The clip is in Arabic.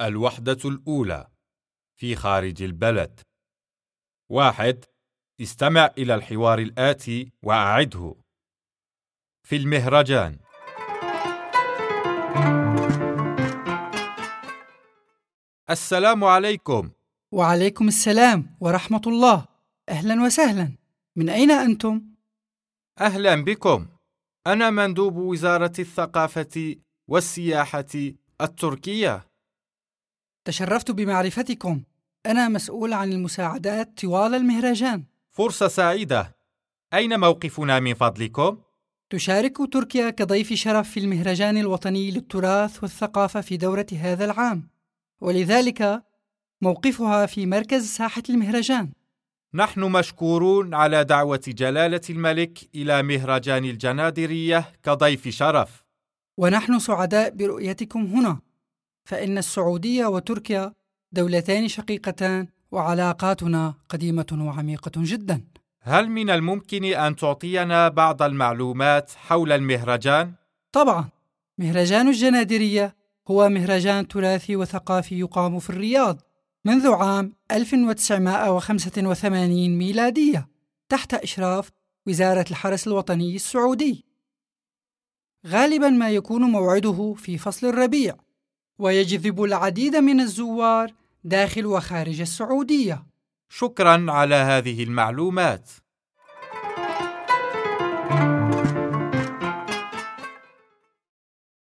الوحدة الأولى في خارج البلد. واحد استمع إلى الحوار الآتي وأعده. في المهرجان. السلام عليكم. وعليكم السلام ورحمة الله. أهلا وسهلا. من أين أنتم؟ أهلا بكم. أنا مندوب وزارة الثقافة والسياحة التركية. تشرفت بمعرفتكم. أنا مسؤول عن المساعدات طوال المهرجان. فرصة سعيدة. أين موقفنا من فضلكم؟ تشارك تركيا كضيف شرف في المهرجان الوطني للتراث والثقافة في دورة هذا العام. ولذلك موقفها في مركز ساحة المهرجان. نحن مشكورون على دعوة جلالة الملك إلى مهرجان الجنادرية كضيف شرف. ونحن سعداء برؤيتكم هنا. فإن السعودية وتركيا دولتان شقيقتان وعلاقاتنا قديمة وعميقة جدا هل من الممكن أن تعطينا بعض المعلومات حول المهرجان؟ طبعا مهرجان الجنادرية هو مهرجان تراثي وثقافي يقام في الرياض منذ عام 1985 ميلادية تحت إشراف وزارة الحرس الوطني السعودي. غالبا ما يكون موعده في فصل الربيع، ويجذب العديد من الزوار داخل وخارج السعودية. شكرا على هذه المعلومات